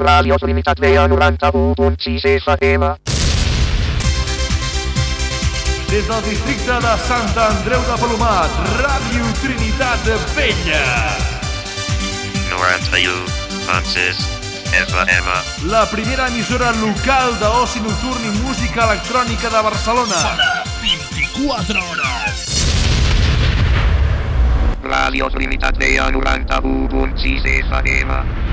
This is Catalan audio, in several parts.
Ràdios Limitat Vella 91.6 FM. Des del districte de Sant Andreu de Palomat, Ràdio Trinitat Vella. 91.6 FM. La primera emissora local d'oci nocturn i música electrònica de Barcelona. 24 hores. Ràdios Limitat Vella 91.6 FM.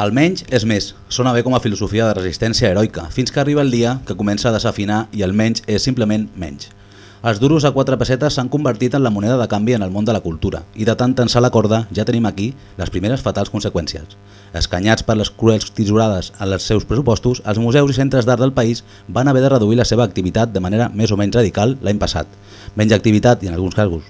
Almenys és més, sona bé com a filosofia de resistència heroica, fins que arriba el dia que comença a desafinar i el menys és simplement menys. Els duros a quatre pessetes s'han convertit en la moneda de canvi en el món de la cultura i de tant tensar la corda ja tenim aquí les primeres fatals conseqüències. Escanyats per les cruels tisorades en els seus pressupostos, els museus i centres d'art del país van haver de reduir la seva activitat de manera més o menys radical l'any passat. Menys activitat i en alguns casos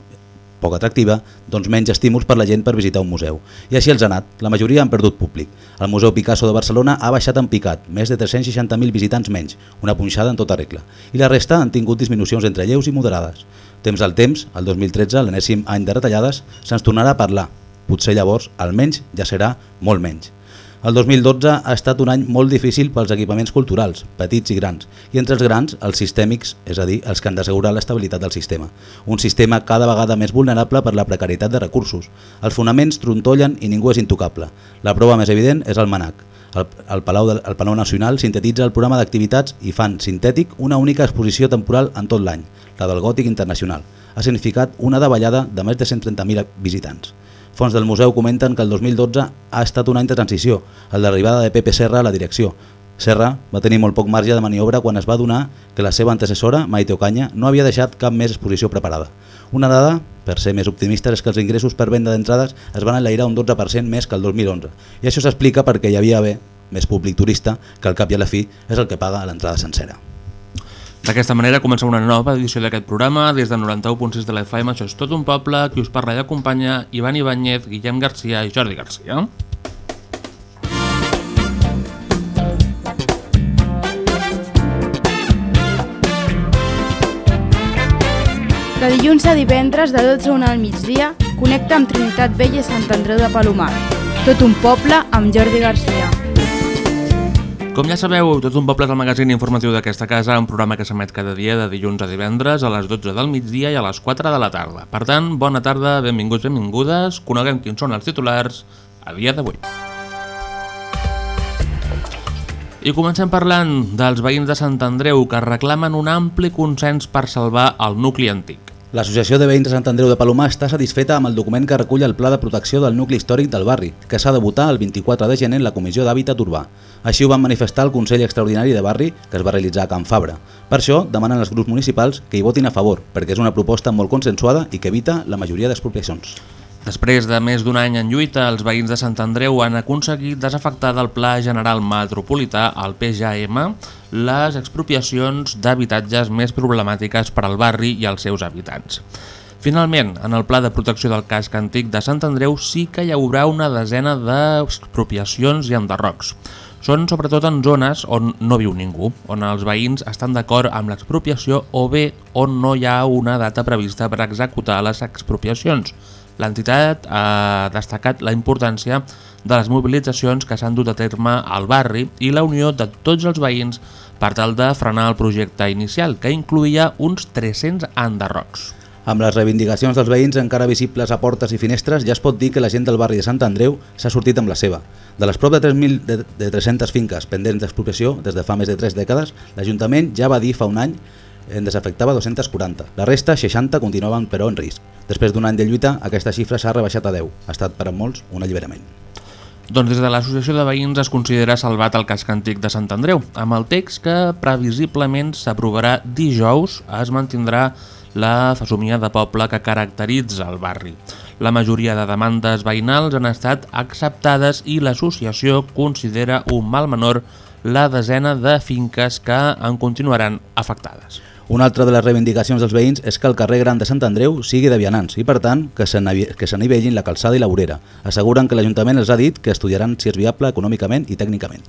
poc atractiva, doncs menys estímuls per la gent per visitar un museu. I així els ha anat, la majoria han perdut públic. El Museu Picasso de Barcelona ha baixat en picat, més de 360.000 visitants menys, una punxada en tota regla. I la resta han tingut disminucions entre lleus i moderades. Temps al temps, el 2013, l'enèsim any de retallades, se'ns tornarà a parlar. Potser llavors, almenys, ja serà molt menys. El 2012 ha estat un any molt difícil pels equipaments culturals, petits i grans, i entre els grans, els sistèmics, és a dir, els que han d'assegurar l'estabilitat del sistema. Un sistema cada vegada més vulnerable per la precarietat de recursos. Els fonaments trontollen i ningú és intocable. La prova més evident és el MANAC. El, el, Palau del, el Palau Nacional sintetitza el programa d'activitats i fan sintètic una única exposició temporal en tot l'any, la del Gòtic Internacional. Ha significat una davallada de més de 130.000 visitants. Fons del museu comenten que el 2012 ha estat un any de transició, el d'arribada de Pepe Serra a la direcció. Serra va tenir molt poc marge de maniobra quan es va donar que la seva antecessora, Maite Ocaña, no havia deixat cap més exposició preparada. Una dada, per ser més optimistes, és que els ingressos per venda d'entrades es van enlairar un 12% més que el 2011. I això s'explica perquè hi havia bé més públic turista que al cap i a la fi és el que paga l'entrada sencera. D'aquesta manera comença una nova edició d'aquest programa des de 91.6 de l'FM. Això és tot un poble, qui us parla i acompanya Ivan Ibáñez, Guillem Garcia i Jordi Garcia. De dilluns a divendres, de 12 a 1 al migdia, connecta amb Trinitat Vella i Sant Andreu de Palomar. Tot un poble amb Jordi Garcia. Com ja sabeu, Tot un poble és el magazín informatiu d'aquesta casa, un programa que s'emet cada dia de dilluns a divendres a les 12 del migdia i a les 4 de la tarda. Per tant, bona tarda, benvinguts, benvingudes, coneguem quins són els titulars a dia d'avui. I comencem parlant dels veïns de Sant Andreu que reclamen un ampli consens per salvar el nucli antic. L'Associació de Veïns de Sant Andreu de Palomar està satisfeta amb el document que recull el Pla de Protecció del Nucli Històric del barri, que s'ha de votar el 24 de gener en la Comissió d'Hàbitat Urbà. Així ho van manifestar el Consell Extraordinari de Barri, que es va realitzar a Can Fabra. Per això, demanen als grups municipals que hi votin a favor, perquè és una proposta molt consensuada i que evita la majoria d'expropiacions. Després de més d'un any en lluita, els veïns de Sant Andreu han aconseguit desafectar del Pla General Metropolità, el PGM, les expropiacions d'habitatges més problemàtiques per al barri i els seus habitants. Finalment, en el Pla de Protecció del Casc Antic de Sant Andreu sí que hi haurà una desena d'expropiacions i enderrocs. Són sobretot en zones on no viu ningú, on els veïns estan d'acord amb l'expropiació o bé on no hi ha una data prevista per executar les expropiacions. L'entitat ha destacat la importància de les mobilitzacions que s'han dut a terme al barri i la unió de tots els veïns per tal de frenar el projecte inicial, que incluïa uns 300 enderrocs. Amb les reivindicacions dels veïns encara visibles a portes i finestres, ja es pot dir que la gent del barri de Sant Andreu s'ha sortit amb la seva. De les prop de 3.000 de, de 300 finques pendents d'expropiació des de fa més de 3 dècades, l'Ajuntament ja va dir fa un any en desafectava 240. La resta, 60, continuaven però en risc. Després d'un any de lluita, aquesta xifra s'ha rebaixat a 10. Ha estat per a molts un alliberament. Doncs des de l'Associació de Veïns es considera salvat el casc antic de Sant Andreu. Amb el text que previsiblement s'aprovarà dijous es mantindrà la fesomia de poble que caracteritza el barri. La majoria de demandes veïnals han estat acceptades i l'associació considera un mal menor la desena de finques que en continuaran afectades. Una altra de les reivindicacions dels veïns és que el carrer Gran de Sant Andreu sigui de vianants i, per tant, que s'anivellin la calçada i la vorera. Asseguren que l'Ajuntament els ha dit que estudiaran si és viable econòmicament i tècnicament.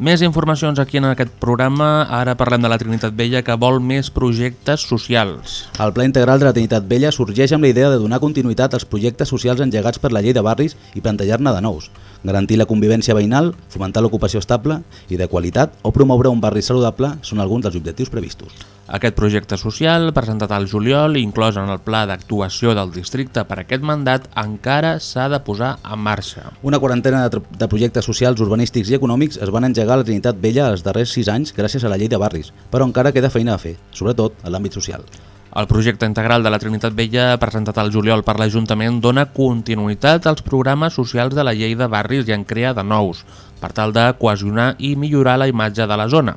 Més informacions aquí en aquest programa. Ara parlem de la Trinitat Vella que vol més projectes socials. El Pla Integral de la Trinitat Vella sorgeix amb la idea de donar continuïtat als projectes socials engegats per la llei de barris i plantejar-ne de nous. Garantir la convivència veïnal, fomentar l'ocupació estable i de qualitat o promoure un barri saludable són alguns dels objectius previstos. Aquest projecte social, presentat al juliol i inclòs en el pla d'actuació del districte per aquest mandat, encara s'ha de posar en marxa. Una quarantena de, de projectes socials, urbanístics i econòmics es van engegar a la Trinitat Vella els darrers sis anys gràcies a la llei de barris, però encara queda feina a fer, sobretot en l'àmbit social. El projecte integral de la Trinitat Vella, presentat al juliol per l'Ajuntament, dona continuïtat als programes socials de la llei de barris i en crea de nous, per tal de cohesionar i millorar la imatge de la zona.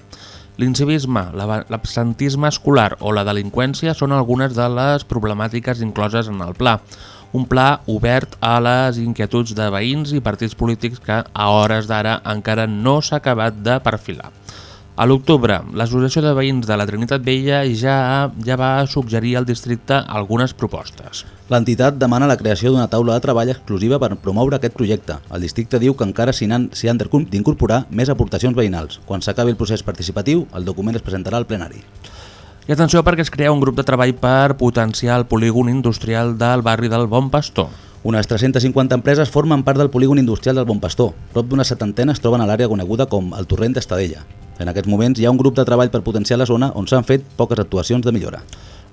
L'incivisme, l'absentisme escolar o la delinqüència són algunes de les problemàtiques incloses en el pla. Un pla obert a les inquietuds de veïns i partits polítics que a hores d'ara encara no s'ha acabat de perfilar. A l'octubre, l'Associació de Veïns de la Trinitat Vella ja, ja va suggerir al districte algunes propostes. L'entitat demana la creació d'una taula de treball exclusiva per promoure aquest projecte. El districte diu que encara s'hi han, han d'incorporar més aportacions veïnals. Quan s'acabi el procés participatiu, el document es presentarà al plenari. I atenció perquè es crea un grup de treball per potenciar el polígon industrial del barri del Bon Pastor. Unes 350 empreses formen part del polígon industrial del Bon Pastor. Prop d'una setantena es troben a l'àrea coneguda com el Torrent d'Estadella. En aquests moments hi ha un grup de treball per potenciar la zona on s'han fet poques actuacions de millora.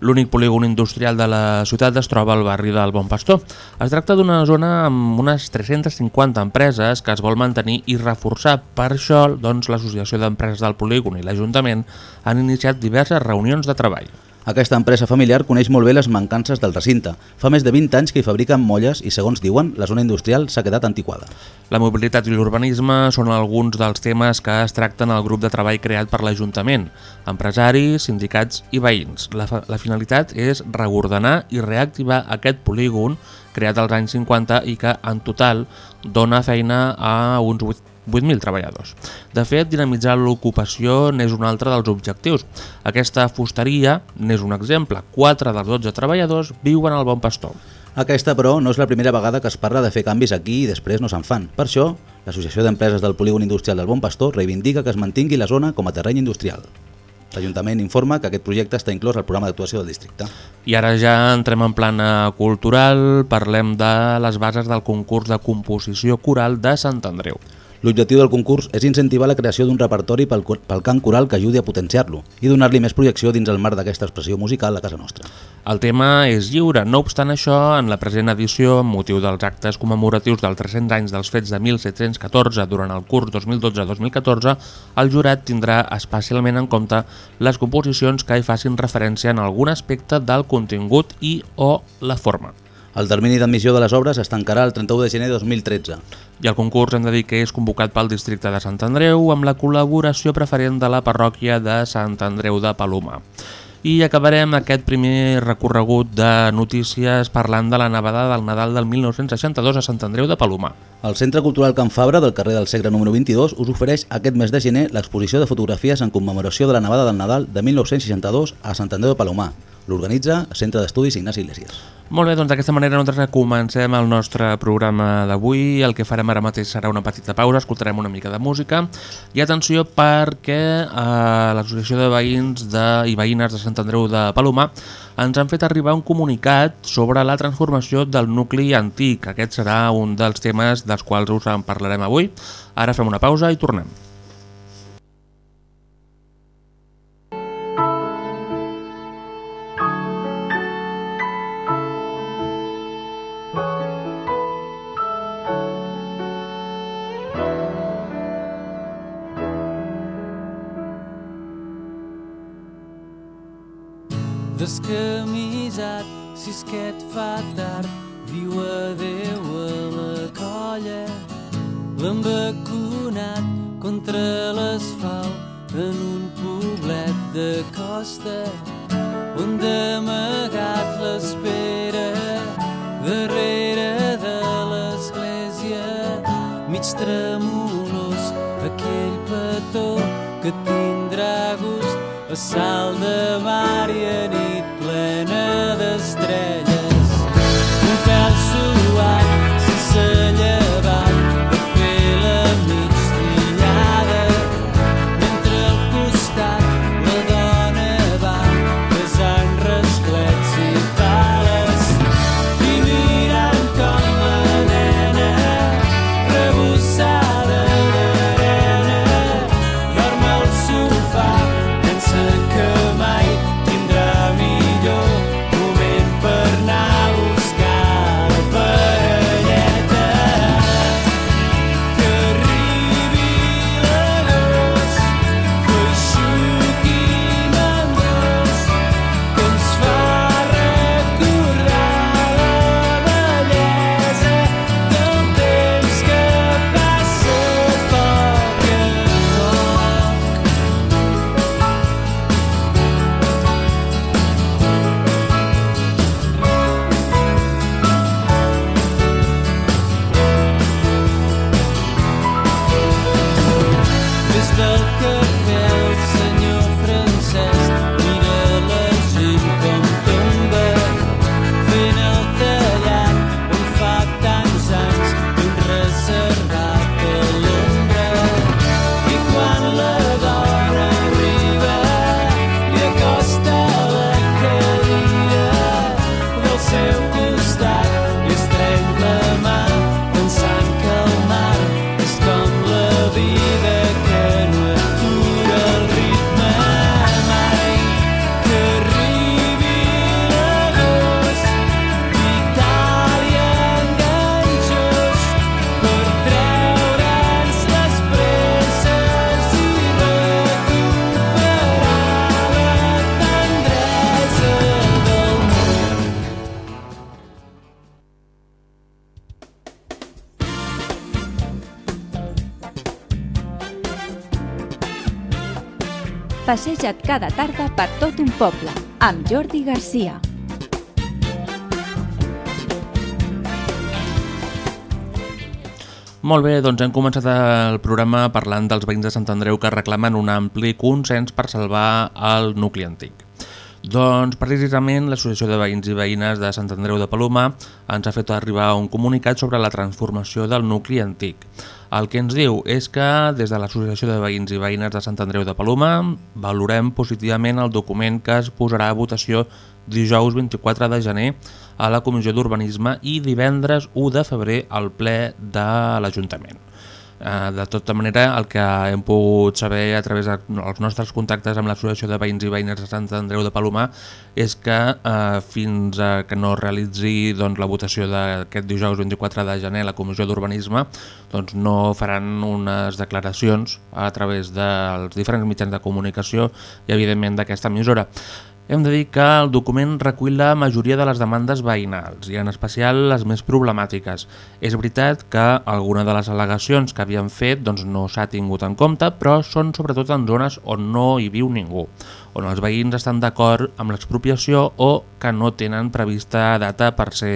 L'únic polígon industrial de la ciutat es troba al barri del Bon Pastor. Es tracta d'una zona amb unes 350 empreses que es vol mantenir i reforçar. Per això, doncs, l'Associació d'Empreses del Polígon i l'Ajuntament han iniciat diverses reunions de treball. Aquesta empresa familiar coneix molt bé les mancances del recinte. Fa més de 20 anys que hi fabriquen molles i, segons diuen, la zona industrial s'ha quedat antiquada. La mobilitat i l'urbanisme són alguns dels temes que es tracten al grup de treball creat per l'Ajuntament, empresaris, sindicats i veïns. La, la finalitat és reordenar i reactivar aquest polígon creat als anys 50 i que, en total, dona feina a uns 8 8.000 treballadors. De fet, dinamitzar l'ocupació n'és un altre dels objectius. Aquesta fusteria n'és un exemple. 4 dels 12 treballadors viuen al Bon Pastor. Aquesta, però, no és la primera vegada que es parla de fer canvis aquí i després no se'n fan. Per això, l'Associació d'Empreses del Polígon Industrial del Bon Pastor reivindica que es mantingui la zona com a terreny industrial. L'Ajuntament informa que aquest projecte està inclòs al programa d'actuació del districte. I ara ja entrem en plana cultural, parlem de les bases del concurs de composició coral de Sant Andreu. L'objectiu del concurs és incentivar la creació d'un repertori pel, pel cant coral que ajudi a potenciar-lo i donar-li més projecció dins el marc d'aquesta expressió musical a casa nostra. El tema és lliure, no obstant això, en la present edició, amb motiu dels actes commemoratius dels 300 anys dels fets de 1714 durant el curs 2012-2014, el jurat tindrà especialment en compte les composicions que hi facin referència en algun aspecte del contingut i o la forma. El termini d'admissió de les obres es tancarà el 31 de gener de 2013. I el concurs hem de dir que és convocat pel districte de Sant Andreu amb la col·laboració preferent de la parròquia de Sant Andreu de Palomar. I acabarem aquest primer recorregut de notícies parlant de la nevada del Nadal del 1962 a Sant Andreu de Palomar. El Centre Cultural Can Fabra del carrer del Segre número 22 us ofereix aquest mes de gener l'exposició de fotografies en commemoració de la nevada del Nadal de 1962 a Sant Andreu de Palomar. L'organitza el Centre d'Estudis Ignasi Iglesias. Molt bé, doncs d'aquesta manera nosaltres comencem el nostre programa d'avui. El que farem ara mateix serà una petita pausa, escoltarem una mica de música. I atenció perquè eh, l'Associació de Veïns de, i Veïnes de Sant Andreu de Palomar ens han fet arribar un comunicat sobre la transformació del nucli antic. Aquest serà un dels temes dels quals us en parlarem avui. Ara fem una pausa i tornem. Contra l'asfalt en un poblet de costa on d'amagat l'espera darrere de l'església mig tremolós aquell petó que tindrà gust a sal de mar i a nit plena d'estrelles. Passeja't cada tarda per tot un poble, amb Jordi Garcia. Molt bé, doncs hem començat el programa parlant dels veïns de Sant Andreu que reclamen un ampli consens per salvar el nucli antic. Doncs precisament l'Associació de Veïns i Veïnes de Sant Andreu de Palomar ens ha fet arribar un comunicat sobre la transformació del nucli antic. El que ens diu és que des de l'Associació de Veïns i Veïnes de Sant Andreu de Palomar valorem positivament el document que es posarà a votació dijous 24 de gener a la Comissió d'Urbanisme i divendres 1 de febrer al ple de l'Ajuntament. Eh, de tota manera, el que hem pogut saber a través dels nostres contactes amb l'Associació de Veïns i Veïnes de Sant Andreu de Palomar és que eh, fins a que no realitzi doncs, la votació d'aquest dijous 24 de gener a la Comissió d'Urbanisme doncs, no faran unes declaracions a través dels diferents mitjans de comunicació i evidentment d'aquesta emissora. Hem de dir que el document recull la majoria de les demandes veïnals i en especial les més problemàtiques. És veritat que alguna de les al·legacions que havien fet doncs, no s'ha tingut en compte, però són sobretot en zones on no hi viu ningú, on els veïns estan d'acord amb l'expropiació o que no tenen prevista data per ser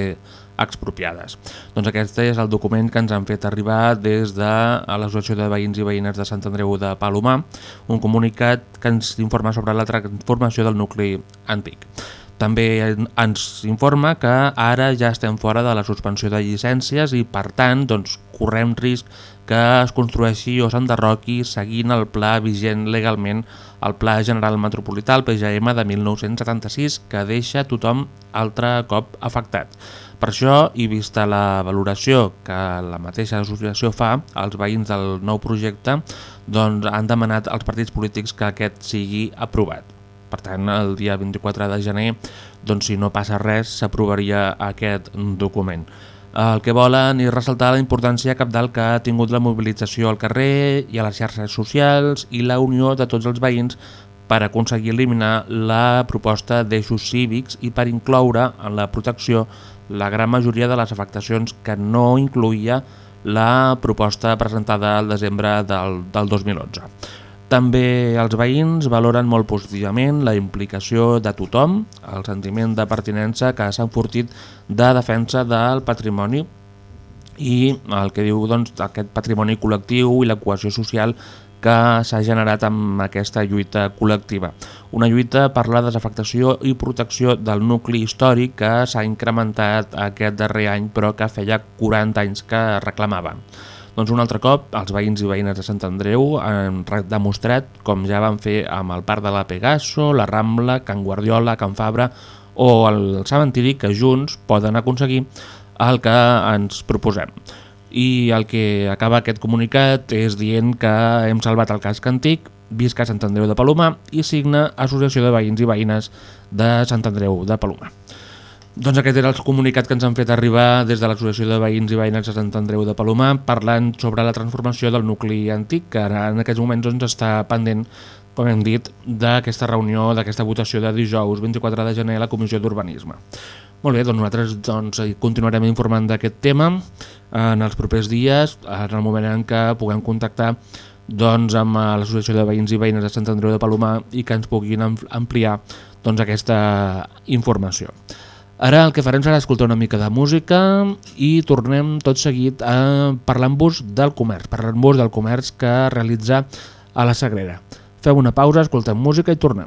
expropiades. Doncs aquest és el document que ens han fet arribar des de l'Associació de Veïns i Veïnes de Sant Andreu de Palomar, un comunicat que ens informa sobre la transformació del nucli antic. També ens informa que ara ja estem fora de la suspensió de llicències i per tant doncs, correm risc que es construeixi o s'enderroqui seguint el pla vigent legalment el Pla General Metropolità, el PGM de 1976, que deixa tothom altre cop afectat. Per això, i vista la valoració que la mateixa associació fa als veïns del nou projecte, doncs han demanat als partits polítics que aquest sigui aprovat. Per tant, el dia 24 de gener, doncs, si no passa res, s'aprovaria aquest document. El que volen és ressaltar la importància capdalt que ha tingut la mobilització al carrer i a les xarxes socials i la unió de tots els veïns per aconseguir eliminar la proposta d'eixos cívics i per incloure en la protecció la gran majoria de les afectacions que no incluïa la proposta presentada al desembre del, del 2011. També els veïns valoren molt positivament la implicació de tothom, el sentiment de pertinença que s'ha enfortit de defensa del patrimoni i el que diu doncs, aquest patrimoni col·lectiu i la cohesió social que s'ha generat amb aquesta lluita col·lectiva. Una lluita per la desafectació i protecció del nucli històric que s'ha incrementat aquest darrer any però que feia 40 anys que reclamava. Doncs un altre cop, els veïns i veïnes de Sant Andreu han demostrat, com ja van fer amb el Parc de la Pegaso, la Rambla, Can Guardiola, Can Fabra o el cementiri, que junts poden aconseguir el que ens proposem. I el que acaba aquest comunicat és dient que hem salvat el casc antic, visca Sant Andreu de Palomar i signa Associació de Veïns i Veïnes de Sant Andreu de Palomar. Doncs aquest era el comunicat que ens han fet arribar des de l'Associació de Veïns i Veïnes de Sant Andreu de Palomar parlant sobre la transformació del nucli antic que ara en aquests moments doncs, està pendent, com hem dit, d'aquesta reunió, d'aquesta votació de dijous 24 de gener a la Comissió d'Urbanisme. Molt bé, doncs nosaltres doncs, continuarem informant d'aquest tema en els propers dies, en el moment en què puguem contactar doncs, amb l'Associació de Veïns i Veïnes de Sant Andreu de Palomar i que ens puguin ampliar doncs, aquesta informació. Ara el que farem serà escoltar una mica de música i tornem tot seguit a parlar-vos del comerç, parlar-vos del comerç que realitza a la Sagrera. Fem una pausa, escoltem música i tornem.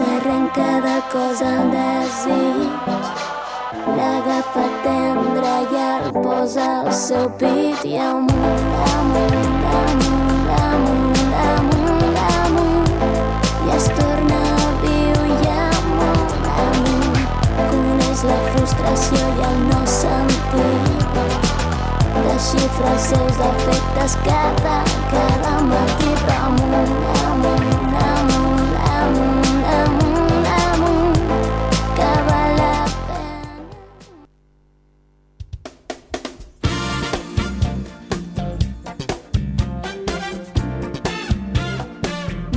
s'arrenca de cos el desig. L'agafa tendre i el posa al seu pit i amunt, amunt, amunt, amunt, amunt, amunt. I es torna viu i amunt, amunt. Coneix la frustració i el no sentir. Desxifra els seus defectes cada, cada matí però amunt, amunt, amunt, amunt,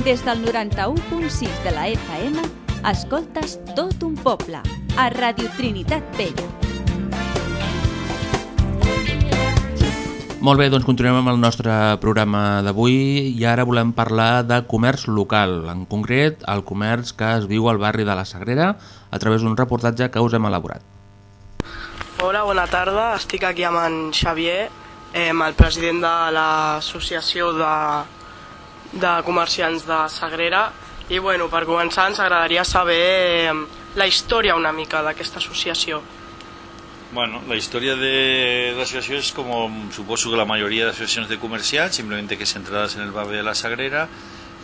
Des del 91.6 de la FM, escoltes tot un poble, a Radio Trinitat Vella. Molt bé, doncs continuem amb el nostre programa d'avui i ara volem parlar de comerç local, en concret el comerç que es viu al barri de la Sagrera a través d'un reportatge que us hem elaborat. Hola, bona tarda. Estic aquí amb en Xavier, eh, el president de l'Associació de, de Comerciants de Sagrera. I bueno, per començar ens agradaria saber eh, la història una mica d'aquesta associació. Bueno, la història de l'associació és com suposo que la majoria d'associacions de comerciants, simplement que centrades en el barri de la Sagrera.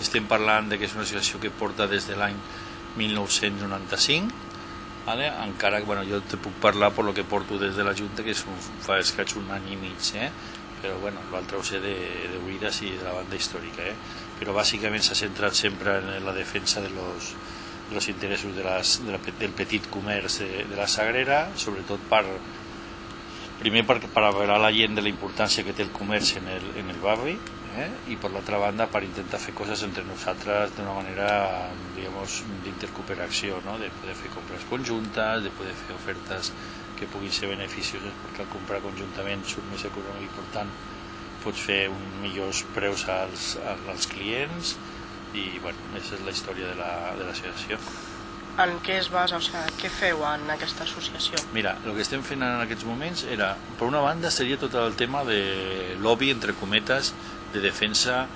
Estem parlant de que és una associació que porta des de l'any 1995, vale? encara que bueno, jo te puc parlar per lo que porto des de la Junta, que és un, fa escaig un any i mig, eh? Però bueno, l'altre ho sé de, de oïdes i de la banda històrica. Eh? Però bàsicament s'ha centrat sempre en la defensa de los, de los interessos de las, de la, del petit comerç de, de la Sagrera, sobretot per, primer per, per averrar la gent de la importància que té el comerç en el, en el barri eh? i per l'altra banda per intentar fer coses entre nosaltres d'una manera digamos, d'intercooperació no? de poder fer compres conjuntes de poder fer ofertes que puguin ser beneficioses perquè al comprar conjuntament surt més econòmic i per tant pots fer un millors preus als, als clients i bueno, aquesta és la història de la- de l'associació. La, En què es basa, o sigui, què feu en aquesta associació? Mira, el que estem fent en aquests moments era, per una banda, seria tot el tema de lobby, entre cometes, de defensa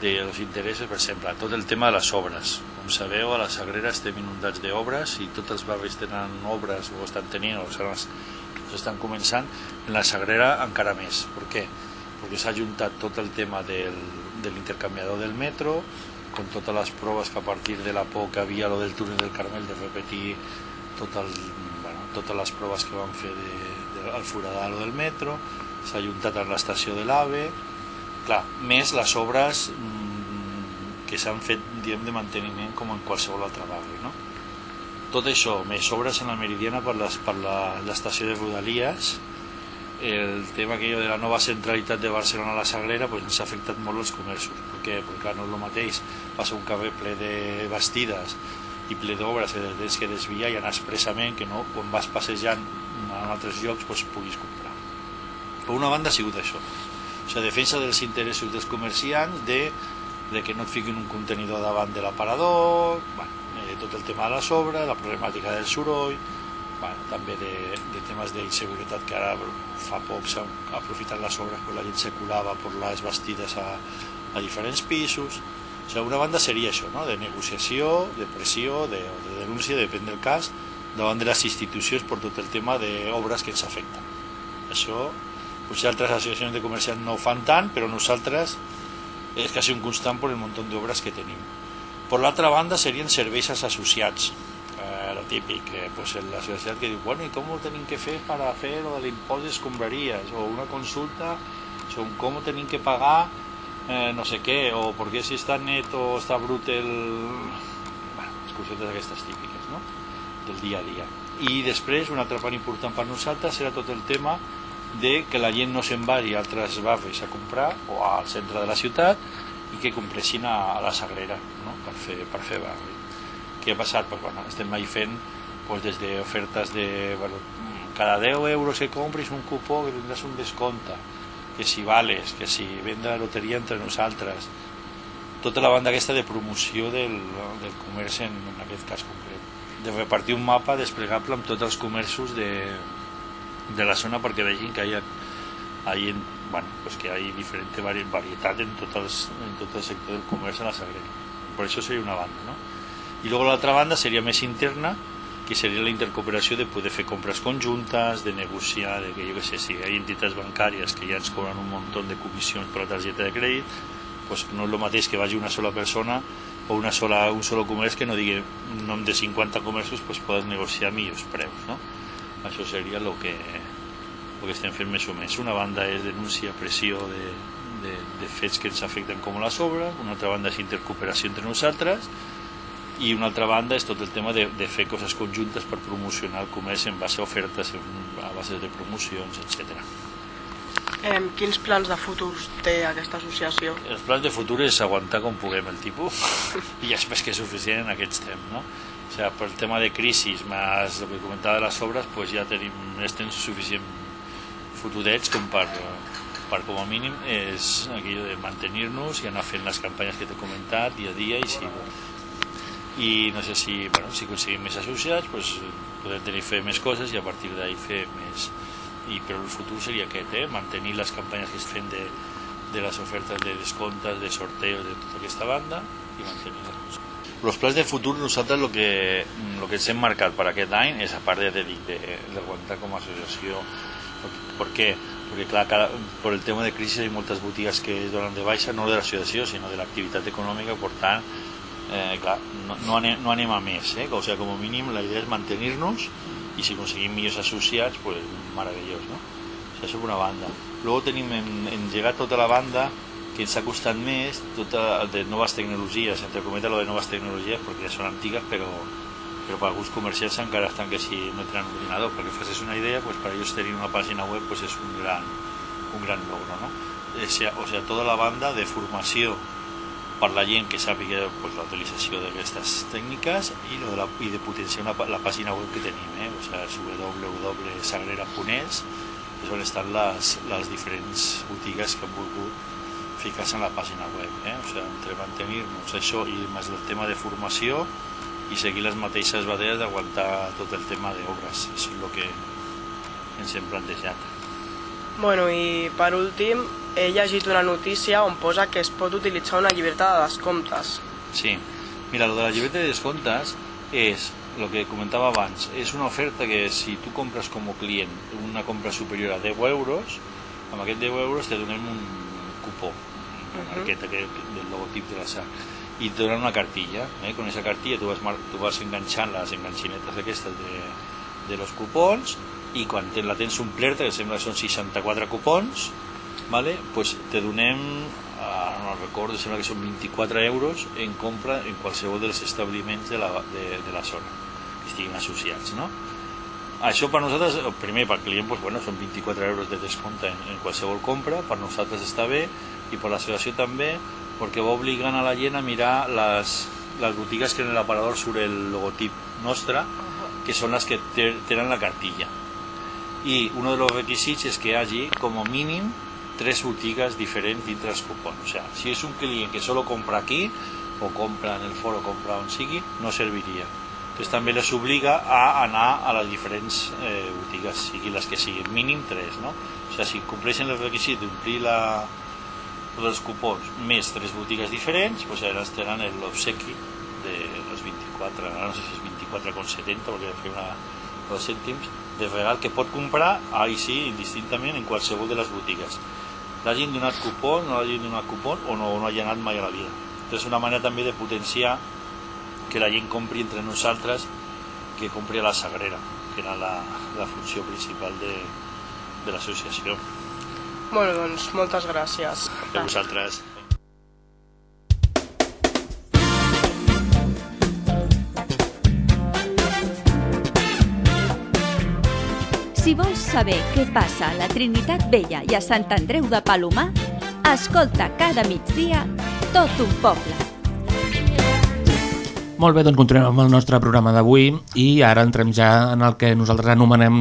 de los interessos, per exemple, tot el tema de les obres. Com sabeu, a la Sagrera estem inundats d'obres i tots els barris tenen obres o estan tenint o o estan començant, en la Sagrera encara més. Per què? Perquè s'ha juntat tot el tema del, de l'intercanviador del metro, con totes les proves que a partir de la por que havia lo del túnel del Carmel de repetir tot el, bueno, totes les proves que van fer de, de, al lo del metro s'ha juntat amb l'estació de l'AVE clar, més les obres mm, que s'han fet diem, de manteniment com en qualsevol altre barri no? tot això, més obres en la Meridiana per l'estació de Rodalies el tema aquello de la nova centralitat de Barcelona a la Sagrera pues, ens ha afectat molt els comerços. Perquè, perquè no és el mateix passa un carrer ple de bastides i ple d'obres que tens que desviar i anar expressament que no, quan vas passejant en altres llocs pues, puguis comprar. Per una banda ha sigut això sigui, defensa dels interessos dels comerciants de, de que no et fiquin un contenidor davant de l'aparador bueno, eh, tot el tema de les obres la problemàtica del soroll bueno, també de, de temes d'inseguretat que ara fa poc s'han aprofitat les obres quan la gent se colava per les bastides a, a diferents pisos o sigui, una banda seria això, no? de negociació, de pressió, de, de denúncia, depèn del cas, davant de les institucions per tot el tema d'obres que ens afecten. Això, potser altres associacions de comerciants no ho fan tant, però nosaltres és quasi un constant per el munt d'obres que tenim. Per l'altra banda serien serveis als associats, eh, típic, eh, pues en la societat que diu, bueno, ¿y cómo tienen que fer para hacer lo del impost d'escombraries? O una consulta sobre cómo tienen que pagar eh, no sé què, o per què si està net o està brut el... Bueno, cosetes aquestes típiques, no? Del dia a dia. I després, una altra part important per nosaltres era tot el tema de que la gent no se'n vagi a altres barris a comprar o al centre de la ciutat i que compressin a, a la Sagrera no? per, fer, per fer barri. Què ha passat? Pues, bueno, estem mai fent pues, des d'ofertes de bueno, cada 10 euros que compris un cupó que tindràs un descompte que si vales, que si venda loteria entre nosaltres, tota la banda aquesta de promoció del, del comerç en, en aquest cas concret. De repartir un mapa desplegable amb tots els comerços de, de la zona perquè vegin que hi ha, hi, bueno, pues que ha diferent vari- varietat en tot, els, en tot el sector del comerç a la Sagrera. Per això seria una banda, no? I luego l'altra banda seria més interna, que seria la intercooperació de poder fer compres conjuntes, de negociar, de que jo que sé, si hi ha entitats bancàries que ja ens cobren un munt de comissions per la targeta de crèdit, pues no és el mateix que vagi una sola persona o una sola, un solo comerç que no digui nom de 50 comerços pues podes negociar millors preus, no? Això seria el que, el que estem fent més o menys. Una banda és denúncia, pressió de, de, de fets que ens afecten com la sobra, una altra banda és intercooperació entre nosaltres i una altra banda és tot el tema de, de fer coses conjuntes per promocionar el comerç en base a ofertes, en, a base de promocions, etc. Eh, quins plans de futur té aquesta associació? Els plans de futur és aguantar com puguem el tipus i és més que suficient en aquests temps, no? Sigui, per el tema de crisi, més el que comentava de les obres, pues ja tenim, estem suficient fotudets com per, per com a mínim és aquello de mantenir-nos i anar fent les campanyes que t'he comentat dia a dia i si, i no sé si, bueno, si aconseguim més associats pues, podem tenir fer més coses i a partir d'ahir fer més i però el futur seria aquest, eh? mantenir les campanyes que es fem de, de les ofertes de descomptes, de sorteos de tota aquesta banda i mantenir-les. Els plans de futur nosaltres el que, el que ens hem marcat per aquest any és a part de, de, de, d'aguantar com a associació per què? Perquè clar, cada, per el tema de crisi hi ha moltes botigues que es donen de baixa, no de l'associació sinó de l'activitat econòmica, per tant eh, clar, no, no, anem, no anem a més, eh? o sigui, com a mínim la idea és mantenir-nos i si aconseguim millors associats, pues, meravellós, no? O sigui, això per una banda. Luego tenim en- engegat tota la banda que ens ha costat més, tota de noves tecnologies, entre cometes lo de noves tecnologies, perquè són antigues, però, però per alguns comerciants encara estan que si no tenen ordinador, perquè facis una idea, pues para ellos tenir una pàgina web pues és un gran, un gran logro, no? O sigui, o sigui, tota la banda de formació per la gent que sàpiga pues, la utilització d'aquestes tècniques i, lo de la, i de potenciar una, la pàgina web que tenim, eh? o sigui, www.sagrera.es és on estan les, les diferents botigues que han volgut ficar-se en la pàgina web, eh? o sigui, entre mantenir-nos això i més el tema de formació i seguir les mateixes batalles d'aguantar tot el tema d'obres, això és el que ens hem plantejat. Bueno, i per últim, he llegit una notícia on posa que es pot utilitzar una llibreta de descomptes. Sí, mira, lo de la llibreta de descomptes és el que comentava abans, és una oferta que si tu compres com a client una compra superior a 10 euros, amb aquest 10 euros te donem un cupó, Mhm. marqueta que, del logotip de la SAC, i te donen una cartilla, eh? con esa cartilla tu vas, tu vas enganxant les enganxinetes aquestes de, de los cupons i quan te, la tens omplerta, que sembla que són 64 cupons, vale? pues te donem, no recordo, sembla que són 24 euros en compra en qualsevol dels establiments de la, de, de la zona que estiguin associats, no? Això per nosaltres, primer, per client, pues, bueno, són 24 euros de descompte en, en qualsevol compra, per nosaltres està bé, i per l'associació també, perquè va obligant a la gent a mirar les, les botigues que en l'aparador surt el logotip nostre, que són les que te- tenen la cartilla. I un dels requisits és que hi hagi, com a mínim, tres botigues diferents dintre dels cupons. O sigui, si és un client que solo compra aquí, o compra en el foro, compra on sigui, no serviria. Entonces també les obliga a anar a les diferents eh, botigues, sigui les que siguin, mínim tres, no? O sigui, si compleixen el requisit d'omplir la, dels cupons més tres botigues diferents, doncs ara tenen l'obsequi de los 24, ara no sé si és 24,70 perquè fer una, dos cèntims de regal que pot comprar, ahí sí, indistintament, en qualsevol de les botigues. L'hagin donat cupón, no l'hagin donat cupón o no, no hagi anat mai a la vida. És una manera també de potenciar que la gent compri entre nosaltres que compri a la Sagrera, que era la, la funció principal de, de l'associació. Bueno, doncs moltes gràcies. Per vosaltres. Si vols saber què passa a la Trinitat Vella i a Sant Andreu de Palomar, escolta cada migdia tot un poble. Molt bé, doncs continuem amb el nostre programa d'avui i ara entrem ja en el que nosaltres anomenem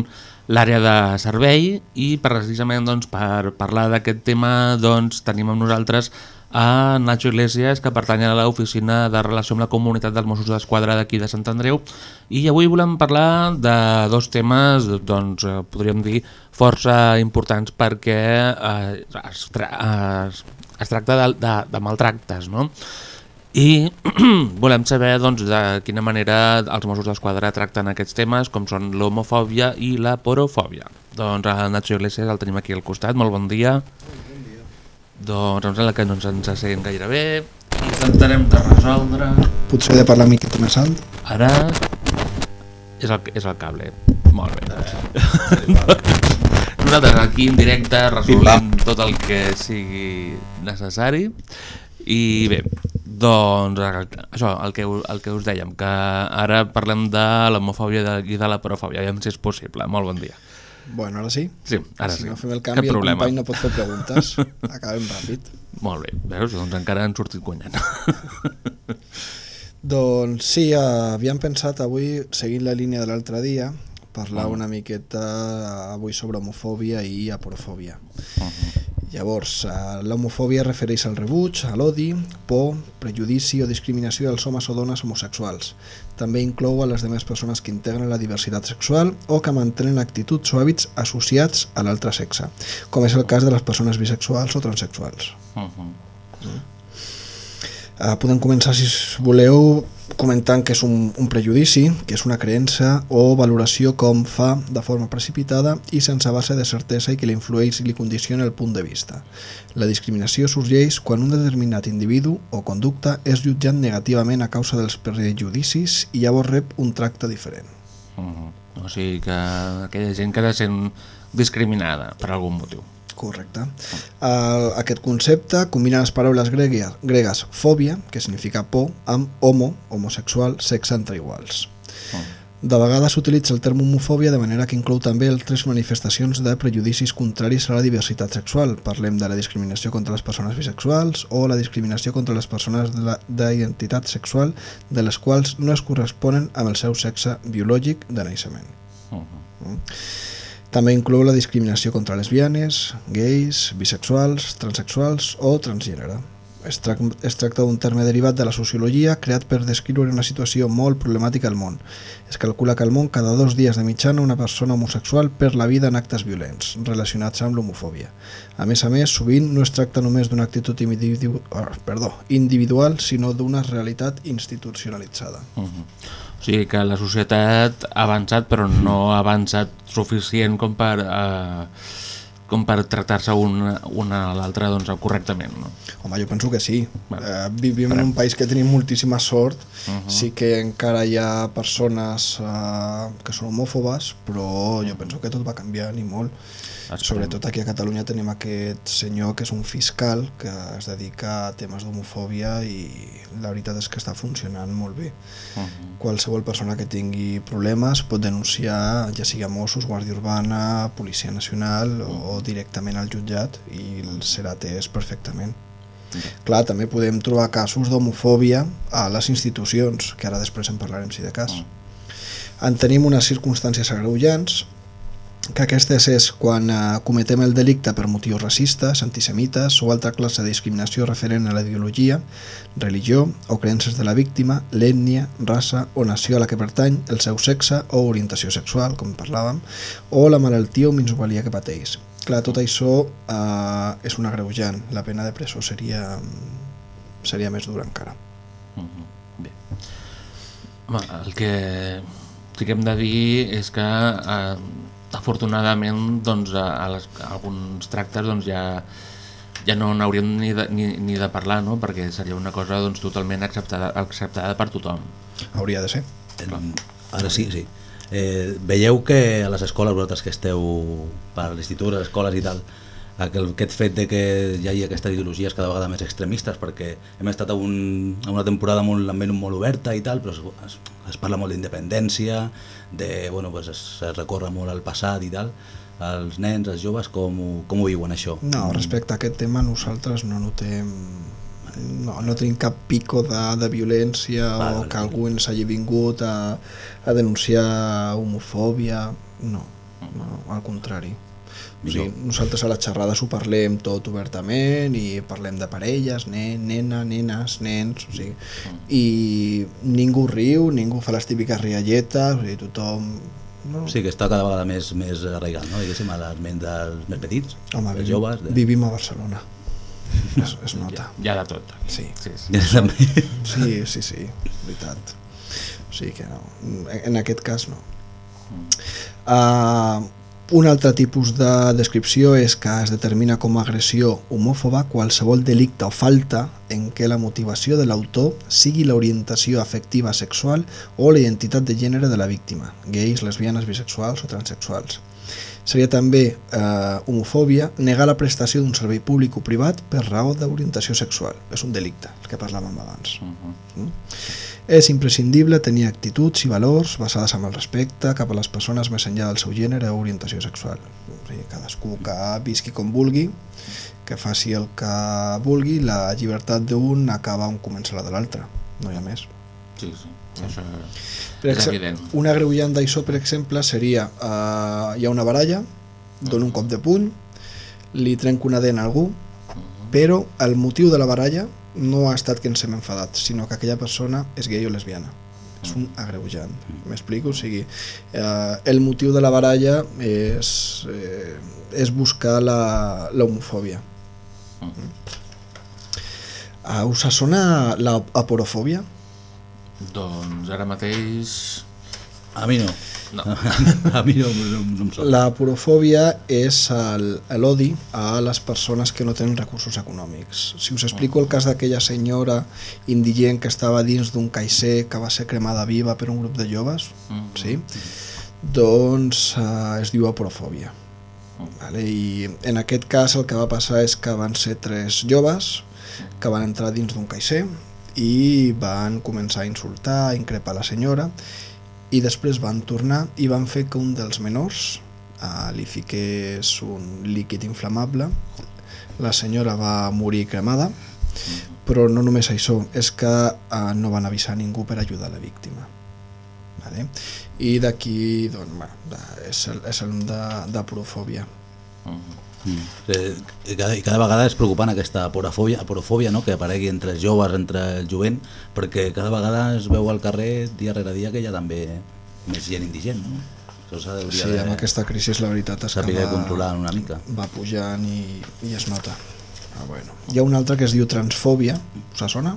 l'àrea de servei i precisament doncs, per parlar d'aquest tema doncs, tenim amb nosaltres a Nacho Iglesias, que pertany a l'oficina de relació amb la comunitat dels Mossos d'Esquadra d'aquí de Sant Andreu i avui volem parlar de dos temes, doncs, eh, podríem dir, força importants perquè eh, es, tra es, es tracta de, de, de maltractes, no? I volem saber doncs, de quina manera els Mossos d'Esquadra tracten aquests temes, com són l'homofòbia i la porofòbia. Doncs el Nacho Iglesias el tenim aquí al costat, molt bon dia. Bon dia. Doncs em sembla que no ens ens sent gaire bé, intentarem de resoldre... Potser he de parlar miqueta més alt? Ara és el, és el cable. Molt bé. Nosaltres aquí en directe resolvem tot el que sigui necessari i bé, doncs això, el que, el que us dèiem, que ara parlem de l'homofòbia i de la porofòbia, aviam si és possible. Molt bon dia. Bueno, ara sí? Sí, ara si sí. Si no fem el canvi, el company no pot fer preguntes. Acabem ràpid. Molt bé, veus? Doncs encara han sortit guanyant. doncs sí, havíem pensat avui, seguint la línia de l'altre dia, parlar una miqueta avui sobre homofòbia i aporofòbia. Uh -huh. Llavors, l'homofòbia refereix al rebuig, a l'odi, por, prejudici o discriminació dels homes o dones homosexuals. També inclou a les demés persones que integren la diversitat sexual o que mantenen actituds o hàbits associats a l'altre sexe, com és el cas de les persones bisexuals o transexuals. Uh -huh. Uh, podem començar, si voleu, comentant que és un, un prejudici, que és una creença o valoració com fa de forma precipitada i sense base de certesa i que l'influeix i li condiciona el punt de vista. La discriminació sorgeix quan un determinat individu o conducta és jutjat negativament a causa dels prejudicis i llavors rep un tracte diferent. Uh -huh. O sigui que aquella gent queda sent discriminada per algun motiu. Correcte. El, aquest concepte combina les paraules gregues, gregues fòbia, que significa por, amb homo, homosexual, sexe entre iguals. De vegades s'utilitza el terme homofòbia de manera que inclou també altres manifestacions de prejudicis contraris a la diversitat sexual. Parlem de la discriminació contra les persones bisexuals o la discriminació contra les persones d'identitat sexual de les quals no es corresponen amb el seu sexe biològic de naixement. Uh -huh. mm? També inclou la discriminació contra lesbianes, gais, bisexuals, transexuals o transgènere. Es, tra es tracta d'un terme derivat de la sociologia creat per descriure una situació molt problemàtica al món. Es calcula que al món cada dos dies de mitjana una persona homosexual perd la vida en actes violents relacionats amb l'homofòbia. A més a més, sovint no es tracta només d'una actitud individu oh, perdó, individual, sinó d'una realitat institucionalitzada. Uh -huh. O sigui que la societat ha avançat però no ha avançat suficient com per, eh, com per tractar-se una, una a l'altra doncs, correctament. No? Home, jo penso que sí. Bueno, eh, vivim en un país que tenim moltíssima sort, uh -huh. sí que encara hi ha persones eh, que són homòfobes, però jo penso que tot va canviant i molt. Sobretot aquí a Catalunya tenim aquest senyor que és un fiscal que es dedica a temes d'homofòbia i la veritat és que està funcionant molt bé. Uh -huh. Qualsevol persona que tingui problemes pot denunciar ja sigui a Mossos, Guàrdia Urbana, Policia Nacional o, o directament al jutjat i serà atès perfectament. Clar, també podem trobar casos d'homofòbia a les institucions, que ara després en parlarem si de cas. -huh. En tenim unes circumstàncies agreujants, que aquestes és quan eh, cometem el delicte per motius racistes, antisemites o altra classe de discriminació referent a la ideologia, religió o creences de la víctima, l'ètnia, raça o nació a la que pertany, el seu sexe o orientació sexual, com parlàvem, o la malaltia o minusvalia que pateix. Clar, tot això eh, és un agreujant. La pena de presó seria, seria més dura encara. Uh -huh. Bé. Home, el que sí que hem de dir és que eh, afortunadament doncs, a, a, les, a alguns tractes doncs, ja, ja no n'hauríem ni, de, ni, ni de parlar no? perquè seria una cosa doncs, totalment acceptada, acceptada per tothom hauria de ser ara sí, sí eh, veieu que a les escoles vosaltres que esteu per l'institut, les escoles i tal aquest fet de que hi hagi aquestes ideologies cada vegada més extremistes perquè hem estat a, un, a una temporada molt, molt oberta i tal però es, es parla molt d'independència de, bueno, pues es, es recorre molt al passat i tal els nens, els joves, com com ho viuen això? No, respecte a aquest tema nosaltres no notem no, no tenim cap pico de, de violència Vale, o vale. que algú ens hagi vingut a, a denunciar homofòbia, no, no al contrari. O sigui, nosaltres a la xerrada s'ho parlem tot obertament i parlem de parelles, nen, nena, nenes, nens, o sigui, i ningú riu, ningú fa les típiques rialletes, o sigui, tothom... No? Sí, que està cada vegada més, més arraigat, no? Diguéssim, a les ments dels més petits, Home, dels vivim, joves. De... vivim a Barcelona. Es, es nota. Hi ha de tot. Sí. Sí, Ja també. Sí, sí, sí, veritat. O sigui que no. En aquest cas no. Uh, un altre tipus de descripció és que es determina com a agressió homòfoba qualsevol delicte o falta en què la motivació de l'autor sigui l'orientació afectiva sexual o la identitat de gènere de la víctima, gais, lesbianes, bisexuals o transexuals. Seria també eh, homofòbia negar la prestació d'un servei públic o privat per raó d'orientació sexual. És un delicte, el que parlàvem abans. Mm? És imprescindible tenir actituds i valors basades en el respecte cap a les persones més enllà del seu gènere o orientació sexual. O sigui, cadascú que visqui com vulgui, que faci el que vulgui, la llibertat d'un acaba on comença la de l'altre, no hi ha més. Sí, sí, això Per és evident. una agreujant d'això, per exemple, seria uh, hi ha una baralla, dono un cop de puny, li trenco una dent a algú, però el motiu de la baralla no ha estat que ens hem enfadat, sinó que aquella persona és gay o lesbiana. És un agreujant. M'explico? O sigui, eh, el motiu de la baralla és, eh, és buscar la, la homofòbia. Uh, us sona la aporofòbia? Doncs ara mateix... A mi no. No. a mi no, no, no em sona. La porofòbia és el- l'odi a les persones que no tenen recursos econòmics. Si us explico el cas d'aquella senyora indigent que estava dins d'un caixer que va ser cremada viva per un grup de joves, sí? doncs eh, es diu aporofòbia. Vale? I en aquest cas el que va passar és que van ser tres joves que van entrar dins d'un caixer i van començar a insultar, a increpar la senyora i després van tornar i van fer que un dels menors eh, li fiqués un líquid inflamable. La senyora va morir cremada però no només això és que eh, no van avisar ningú per ajudar la víctima vale? i d'aquí doncs, bueno, és el, és el de, de porofòbia Mm. Eh, I cada, I cada vegada és preocupant aquesta aporofòbia, aporofòbia no? que aparegui entre els joves, entre el jovent, perquè cada vegada es veu al carrer dia rere dia que hi ha també més gent indigent. No? Això sí, de amb aquesta crisi la veritat és que va, controlar una mica. va pujant i, i es nota ah, bueno. hi ha un altre que es diu transfòbia us sona?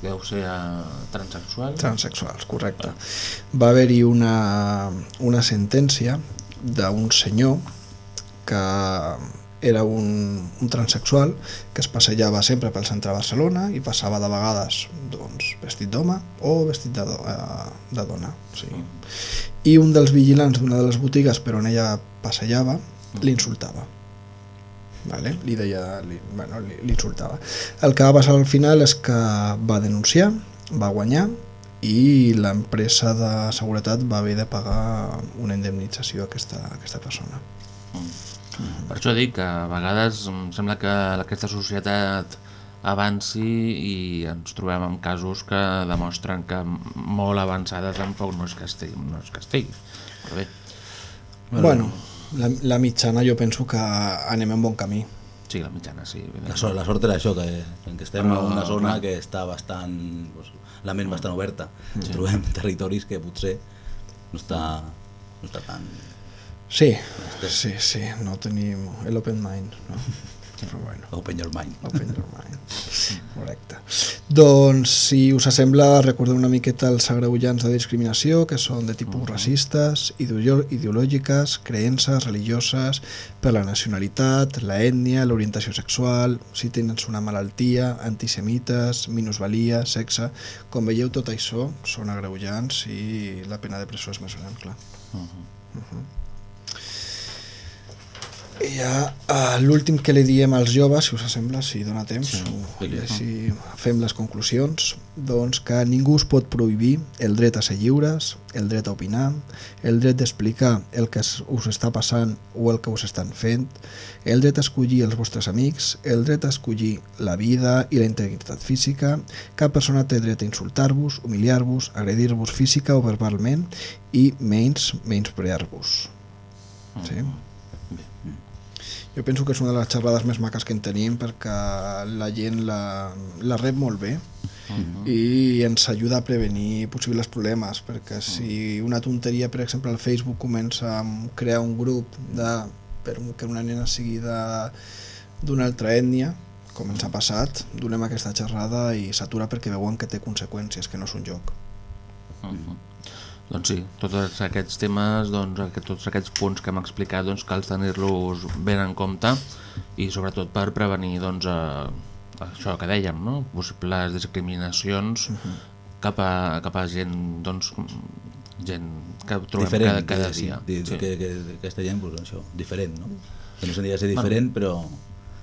Deu ser uh, transexual? Transsexuals, correcte. Va haver-hi una, una sentència d'un senyor que era un, un transexual que es passejava sempre pel centre de Barcelona i passava de vegades doncs, vestit d'home o vestit de, do, eh, de dona. Sí. I un dels vigilants d'una de les botigues per on ella passejava l'insultava. Vale? Li deia, li, bueno, li, li insultava. El que va passar al final és que va denunciar, va guanyar i l'empresa de seguretat va haver de pagar una indemnització a aquesta, a aquesta persona. Per això dic que a vegades em sembla que aquesta societat avanci i ens trobem amb casos que demostren que molt avançada tampoc no és que estigui, no és que estigui. Però bé, Bueno, la, la mitjana jo penso que anem en bon camí. sí, la mitjana sí. La sort, la sort era això, que, que estem Però, en una zona clar. que està bastant, doncs, la ment bastant oberta. Sí. Trobem territoris que potser no està, no està tan... Sí, sí, sí, no tenim l'open mind, no? Però bueno. Open your mind. Open your mind. Correcte. Doncs, si us sembla, recordeu una miqueta els agreujants de discriminació, que són de tipus racistes, ideolo- ideològiques, creences religioses, per la nacionalitat, la ètnia, l'orientació sexual, si tens una malaltia, antisemites, minusvalia, sexe... Com veieu, tot això són agreujants i la pena de presó és més gran, clar. Uh -huh. I ja uh, l'últim que li diem als joves, si us sembla, si dona temps, Sí, sí. i així fem les conclusions, doncs que ningú us pot prohibir el dret a ser lliures, el dret a opinar, el dret d'explicar el que us està passant o el que us estan fent, el dret a escollir els vostres amics, el dret a escollir la vida i la integritat física, cap persona té dret a insultar-vos, humiliar-vos, agredir-vos física o verbalment i menys menysprear-vos. Sí? Jo penso que és una de les xerrades més maques que en tenim perquè la gent la, la rep molt bé i ens ajuda a prevenir possibles problemes perquè si una tonteria, per exemple, al Facebook comença a crear un grup de, per que una nena sigui d'una altra ètnia, com ens ha passat, donem aquesta xerrada i s'atura perquè veuen que té conseqüències, que no és un joc. Doncs sí, tots aquests temes, doncs, aquest, tots aquests punts que hem explicat, doncs, cal tenir-los ben en compte i sobretot per prevenir doncs, eh, això que dèiem, no? possibles discriminacions cap, a, cap a gent, doncs, gent que trobem diferent, cada, cada sí, dia. Sí, Sí. Que, que, que aquesta gent, pues, això, diferent, no? Que no de ser diferent, però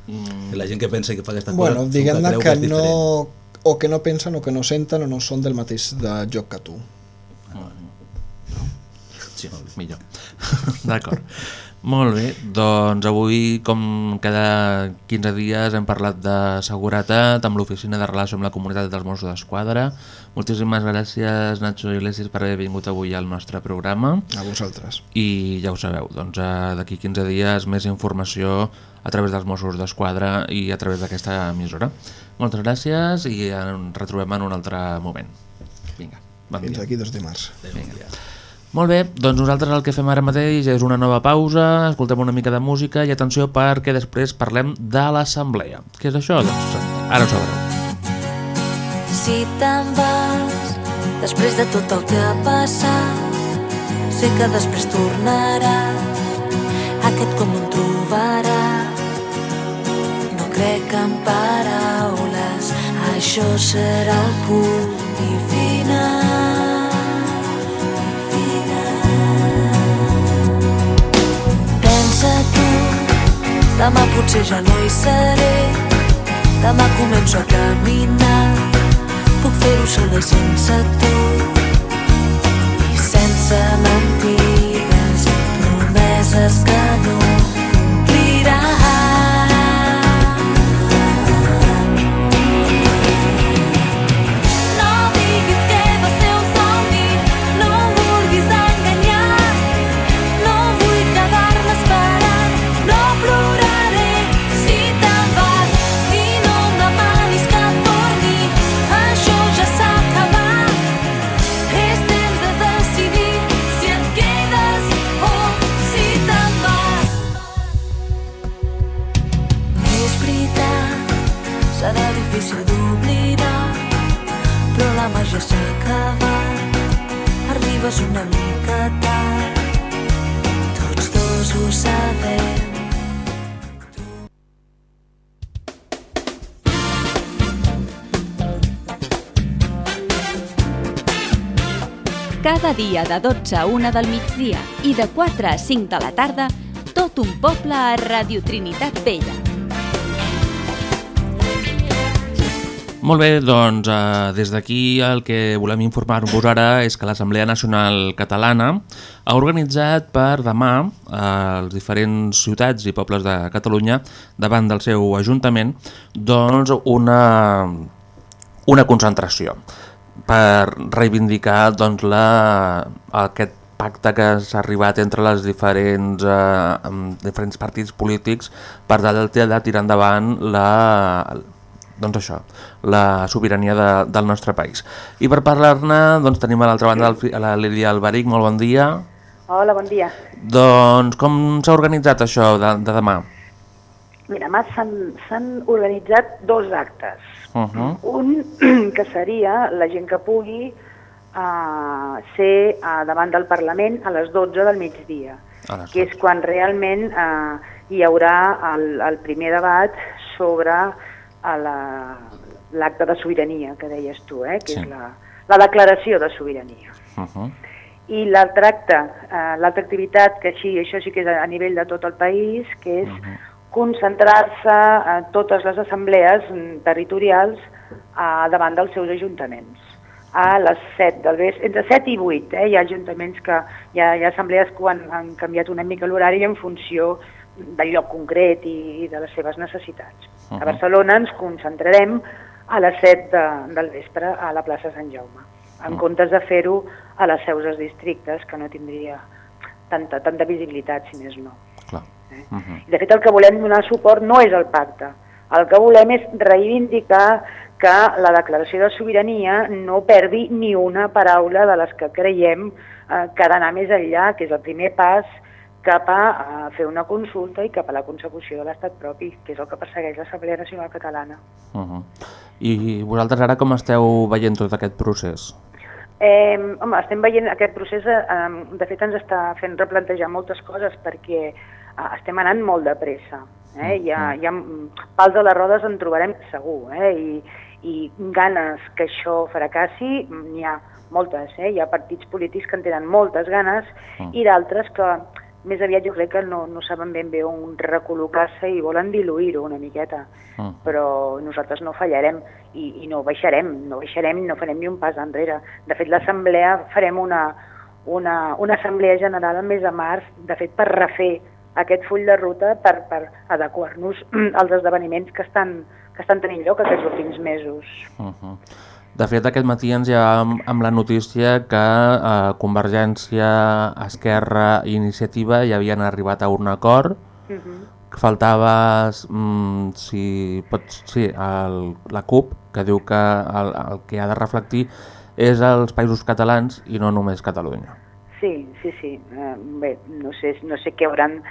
Mm. que la gent que pensa que fa aquesta Bueno, cosa diguem-ne creu que, és diferent. no, o que no pensen o que no senten o no són del mateix de joc que tu. Sí, millor. D'acord. Molt bé, doncs avui, com cada 15 dies, hem parlat de seguretat amb l'Oficina de Relació amb la Comunitat dels Mossos d'Esquadra. Moltíssimes gràcies, Nacho Iglesias, per haver vingut avui al nostre programa. A vosaltres. I ja ho sabeu, doncs eh, d'aquí 15 dies més informació a través dels Mossos d'Esquadra i a través d'aquesta emissora. Moltes gràcies i ens retrobem en un altre moment. Vinga, bon Fins dia. aquí dos dimarts. Vinga. Molt bé, doncs nosaltres el que fem ara mateix és una nova pausa, escoltem una mica de música i atenció perquè després parlem de l'assemblea. Què és això? Doncs ara ho sabreu. Si te'n vas, després de tot el que ha passat, sé que després tornaràs, aquest com un trobarà. No crec en paraules això serà el punt i final. Tu, demà potser ja no hi seré, demà començo a caminar, puc fer-ho sola i sense tu, i sense mentides, promeses que no acabat. Arribes una mica tard, tots dos ho sabem. Cada dia de 12 a 1 del migdia i de 4 a 5 de la tarda, tot un poble a Radio Trinitat Vella. Molt bé, doncs eh, des d'aquí el que volem informar-vos ara és que l'Assemblea Nacional Catalana ha organitzat per demà a les diferents ciutats i pobles de Catalunya davant del seu Ajuntament doncs una, una concentració per reivindicar doncs, la, aquest pacte que s'ha arribat entre les diferents, eh, diferents partits polítics per tal de tirar endavant la, doncs això, la sobirania de, del nostre país. I per parlar-ne doncs, tenim a l'altra banda la Lídia Alberic, molt bon dia. Hola, bon dia. Doncs com s'ha organitzat això de, de demà? Mira, mà s'han s'han organitzat dos actes. Uh -huh. Un que seria la gent que pugui uh, ser uh, davant del Parlament a les 12 del migdia, A les que és quan realment uh, hi haurà el, el primer debat sobre uh, la- l'acte de sobirania que deies tu, eh? que Sí. és la, la declaració de sobirania. Uh -huh. I l'altre acte, eh, l'altra activitat, que així, això sí que és a a nivell de tot el país, que és concentrar-se a totes les assemblees territorials eh, davant dels seus ajuntaments a les 7 del vespre, entre 7 i 8, eh? hi ha ajuntaments que hi ha, hi ha assemblees que han, han canviat una mica l'horari en funció del lloc concret i, i de les seves necessitats. Uh Mhm. -huh. A Barcelona ens concentrarem a les 7 de, del vespre a la plaça Sant Jaume, en Mm. comptes de fer-ho a les seus dels districtes, que no tindria tanta, tanta visibilitat, si més no. Clar. I de fet el que volem donar suport no és el pacte, el que volem és reivindicar que la declaració de sobirania no perdi ni una paraula de les que creiem eh, que ha d'anar més enllà, que és el primer pas cap a, a fer una consulta i cap a la consecució de l'estat propi, que és el que persegueix l'Assemblea Nacional Catalana. Uh -huh. I vosaltres ara com esteu veient tot aquest procés? Eh, home, estem veient aquest procés, eh, de fet ens està fent replantejar moltes coses perquè eh, estem anant molt de pressa. Eh? Hi, ha, hi ha mm, pals a les rodes en trobarem segur eh? I, i ganes que això fracassi mm, n'hi ha moltes. Eh? Hi ha partits polítics que en tenen moltes ganes i d'altres que més aviat jo crec que no, no saben ben bé on recol·locar-se i volen diluir-ho una miqueta Uh però nosaltres no fallarem i, i no baixarem, no baixarem no farem ni un pas enrere. De fet, l'assemblea farem una, una, una assemblea general el mes de març, de fet, per refer aquest full de ruta per, per adequar-nos als esdeveniments que estan, que estan tenint lloc aquests últims mesos. Uh -huh. De fet, aquest matí ens llevàvem amb la notícia que eh, Convergència, Esquerra i Iniciativa ja havien arribat a un acord Uh -huh. que faltava mm, si pots, sí, el, la CUP que diu que el, el que ha de reflectir és els països catalans i no només Catalunya. Sí, sí, sí. Uh, bé, no sé, no sé què hauran,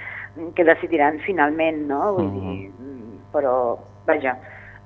què decidiran finalment, no? Vull dir, mm, però, vaja,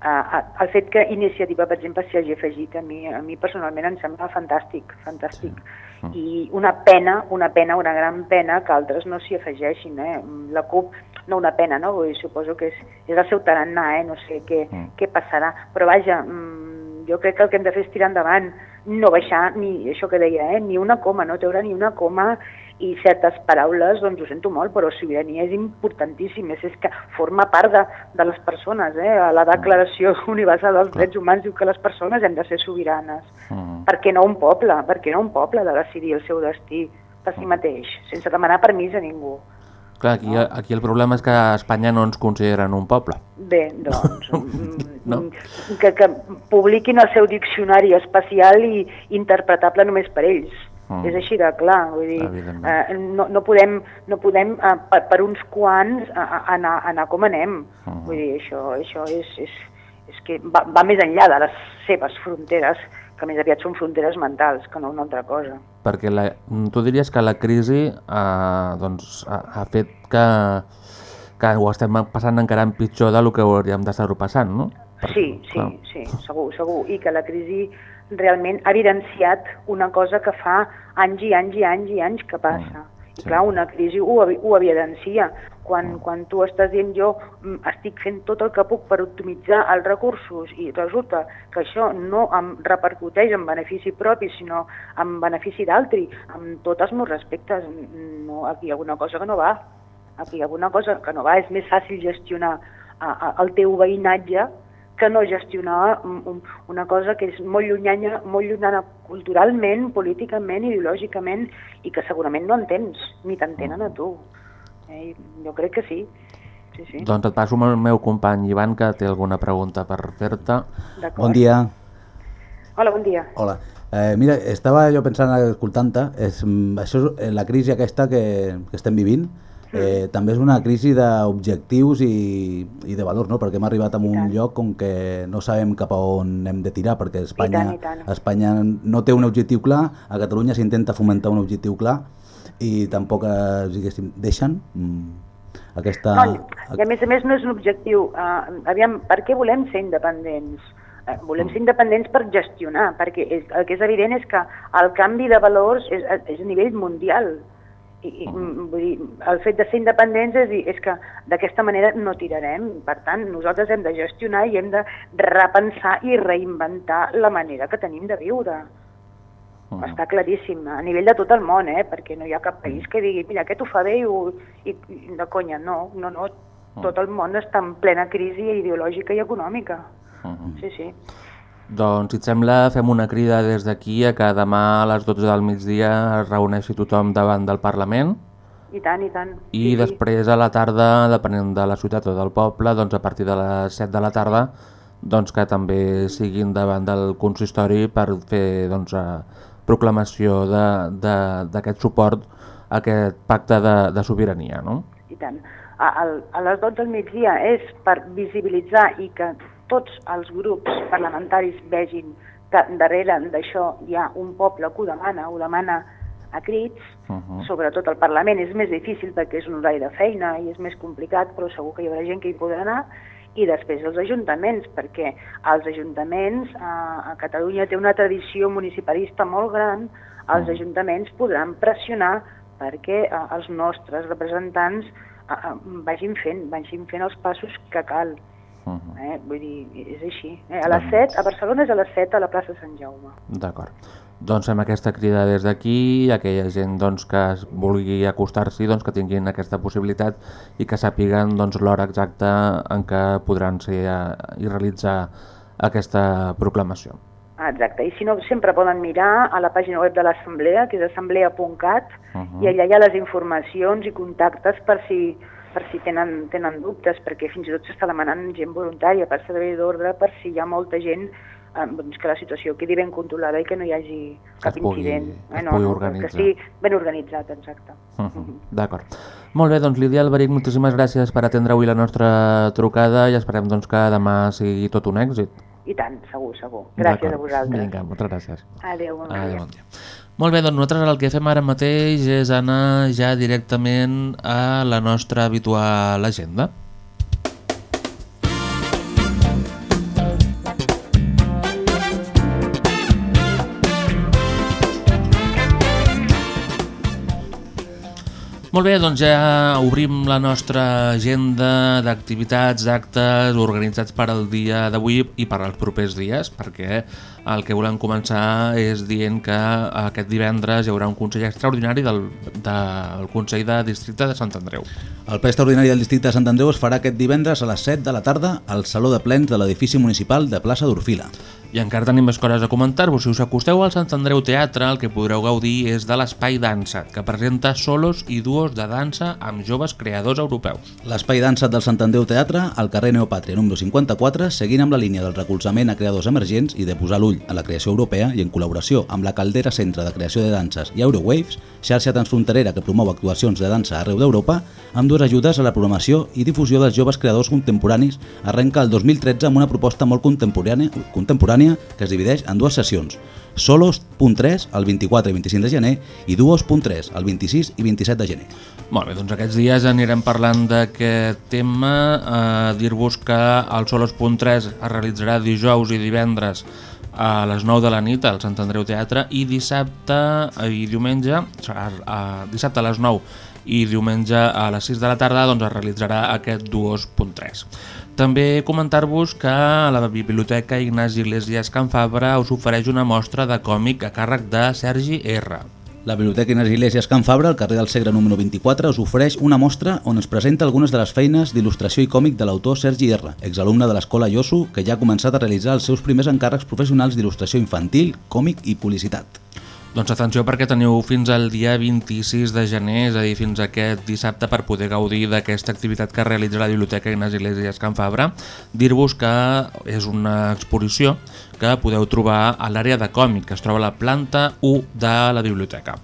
uh, el fet que Iniciativa, per exemple, s'hi hagi afegit a mi, a mi personalment em sembla fantàstic, fantàstic. Sí. I una pena, una pena, una gran pena que altres no s'hi afegeixin, eh? La CUP, no una pena, no? Vull dir, suposo que és, és el seu tarannà, eh? No sé què, què passarà. Però vaja, mm, jo crec que el que hem de fer és tirar endavant, no baixar ni això que deia, eh? ni una coma, no treure ni una coma i certes paraules, doncs ho sento molt, però sobirania és importantíssim, és, és que forma part de, de les persones, eh? la Declaració Universal dels Drets Humans diu que les persones hem de ser sobiranes. Uh Per què no un poble? Per què no un poble de decidir el seu destí per si mateix, sense demanar permís a ningú? Clar, aquí, aquí el problema és que a Espanya no ens consideren un poble. Bé, doncs, No? que, que publiquin el seu diccionari especial i interpretable només per ells. Mm. És així de clar, vull dir, eh, no, no podem, no podem eh, per, per uns quants a, a, anar, anar com anem. Mm. Vull dir, això, això és, és, és que va, va més enllà de les seves fronteres, que més aviat són fronteres mentals que no una altra cosa. Perquè la, tu diries que la crisi eh, doncs, ha, ha fet que, que ho estem passant encara en pitjor del que hauríem d'estar-ho passant, no? Sí, sí, clar. sí, segur, segur. I que la crisi realment ha evidenciat una cosa que fa anys i anys i anys i anys que passa. I clar, una crisi ho, ho evidencia. Quan, quan tu estàs dient jo mm, estic fent tot el que puc per optimitzar els recursos i resulta que això no em repercuteix en benefici propi, sinó en benefici d'altri, amb tots els meus respectes, mm, no, aquí hi ha alguna cosa que no va. Aquí hi ha alguna cosa que no va. És més fàcil gestionar a, a, el teu veïnatge que no gestionar un- un- una cosa que és molt llunyana, molt llunyana culturalment, políticament, ideològicament, i que segurament no entens, ni t'entenen a tu. Eh? Jo crec que sí. sí, sí. Doncs et passo amb el meu company Ivan, que té alguna pregunta per fer-te. Bon dia. Hola, bon dia. Hola. Eh, mira, estava jo pensant, escoltant-te, és, mm, això, és- eh, la crisi aquesta que, que estem vivint, eh, també és una crisi d'objectius i, i de valors, no? perquè hem arribat a un lloc on que no sabem cap a on hem de tirar, perquè Espanya, I tant, i tant. Espanya no té un objectiu clar, a Catalunya s'intenta fomentar un objectiu clar i tampoc eh, diguéssim, deixen mm, aquesta... No, I a més a més no és un objectiu. Uh, aviam, per què volem ser independents? Uh, volem ser independents per gestionar, perquè és, el que és evident és que el canvi de valors és, és a nivell mundial. I, i, mm, vull dir, el fet de ser independents és, dir, és que d'aquesta manera no tirarem. Per tant, nosaltres hem de gestionar i hem de repensar i reinventar la manera que tenim de viure. Uh. Està claríssim, a nivell de tot el món, eh? perquè no hi ha cap país que digui, mira, aquest ho fa bé i, ho, i, i de conya, no, no, no, tot el món està en plena crisi ideològica i econòmica. Uh Sí, sí. Doncs, si et sembla, fem una crida des d'aquí a que demà a les 12 del migdia es reuneixi tothom davant del Parlament I tant, i tant. i després a la tarda, depenent de la ciutat o del poble, doncs a partir de les 7 de la tarda, doncs que també siguin davant del consistori per fer doncs, eh, proclamació d'aquest suport a aquest pacte de, de sobirania. No? I tant. A, a les 12 del migdia és per visibilitzar i que tots els grups parlamentaris vegin que darrere d'això hi ha un poble que ho demana, ho demana a crits, Uh -huh. sobretot al Parlament és més difícil perquè és un horari de feina i és més complicat, però segur que hi haurà gent que hi podrà anar, i després els ajuntaments, perquè els ajuntaments a, a Catalunya té una tradició municipalista molt gran, els ajuntaments podran pressionar perquè eh, els nostres representants eh, eh, vagin fent, vagin fent els passos que cal. Eh? Vull dir, és així. Eh? A les 7, a Barcelona és a les 7 a la plaça Sant Jaume. D'acord. Doncs fem aquesta crida des d'aquí, i aquella gent doncs, que es vulgui acostar-s'hi, doncs, que tinguin aquesta possibilitat i que sàpiguen doncs, l'hora exacta en què podran ser eh, i realitzar aquesta proclamació. Ah, Exacte, i si no, sempre poden mirar a la pàgina web de l'Assemblea, que és assemblea.cat, Uh -huh. i allà hi ha les informacions i contactes per si, per si tenen, tenen dubtes, perquè fins i tot s'està demanant gent voluntària per servei d'ordre, per si hi ha molta gent eh, doncs que la situació quedi ben controlada i que no hi hagi cap pugui- incident. es pugui organitzar. Que estigui ben organitzat, exacte. Uh -huh. D'acord. Molt bé, doncs Lídia Alberic, moltíssimes gràcies per atendre avui la nostra trucada i esperem doncs, que demà sigui tot un èxit. I tant, segur, segur. Gràcies a vosaltres. Vinga, moltes gràcies. Adéu, bon Adéu, dia. bon dia. Molt bé, doncs nosaltres el que fem ara mateix és anar ja directament a la nostra habitual agenda. Molt bé, doncs ja obrim la nostra agenda d'activitats, d'actes organitzats per al dia d'avui i per als propers dies, perquè el que volem començar és dient que aquest divendres hi haurà un Consell Extraordinari del, del Consell de Districte de Sant Andreu. El ple extraordinari del districte de Sant Andreu es farà aquest divendres a les 7 de la tarda al Saló de Plens de l'edifici municipal de plaça d'Orfila. I encara tenim més coses a comentar-vos. Si us acosteu al Sant Andreu Teatre, el que podreu gaudir és de l'Espai Dansa, que presenta solos i duos de dansa amb joves creadors europeus. L'espai dansa del Sant Andreu Teatre, al carrer Neopàtria número 54, seguint amb la línia del recolzament a creadors emergents i de posar l'ull a la creació europea i en col·laboració amb la Caldera Centre de Creació de Danses i Eurowaves, xarxa transfronterera que promou actuacions de dansa arreu d'Europa, amb dues ajudes a la programació i difusió dels joves creadors contemporanis, arrenca el 2013 amb una proposta molt contemporània, contemporània que es divideix en dues sessions, Solos.3 el 24 i 25 de gener i Duos.3 el 26 i 27 de gener. Molt bé, doncs aquests dies anirem parlant d'aquest tema. Eh, Dir-vos que el Solos.3 es realitzarà dijous i divendres a les 9 de la nit al Sant Andreu Teatre i dissabte i diumenge, serà, eh, dissabte a les 9 i diumenge a les 6 de la tarda doncs es realitzarà aquest Duos.3. També comentar-vos que la Biblioteca Ignasi Iglesias Can Fabra us ofereix una mostra de còmic a càrrec de Sergi R. La Biblioteca Inés Iglesias Can Fabra, al carrer del Segre número 24, us ofereix una mostra on es presenta algunes de les feines d'il·lustració i còmic de l'autor Sergi R, exalumne de l'Escola Iosu, que ja ha començat a realitzar els seus primers encàrrecs professionals d'il·lustració infantil, còmic i publicitat. Doncs atenció perquè teniu fins al dia 26 de gener, és a dir, fins aquest dissabte per poder gaudir d'aquesta activitat que realitza la Biblioteca Ignasi Iglesias Can Fabra. Dir-vos que és una exposició que podeu trobar a l'àrea de còmic, que es troba a la planta 1 de la biblioteca.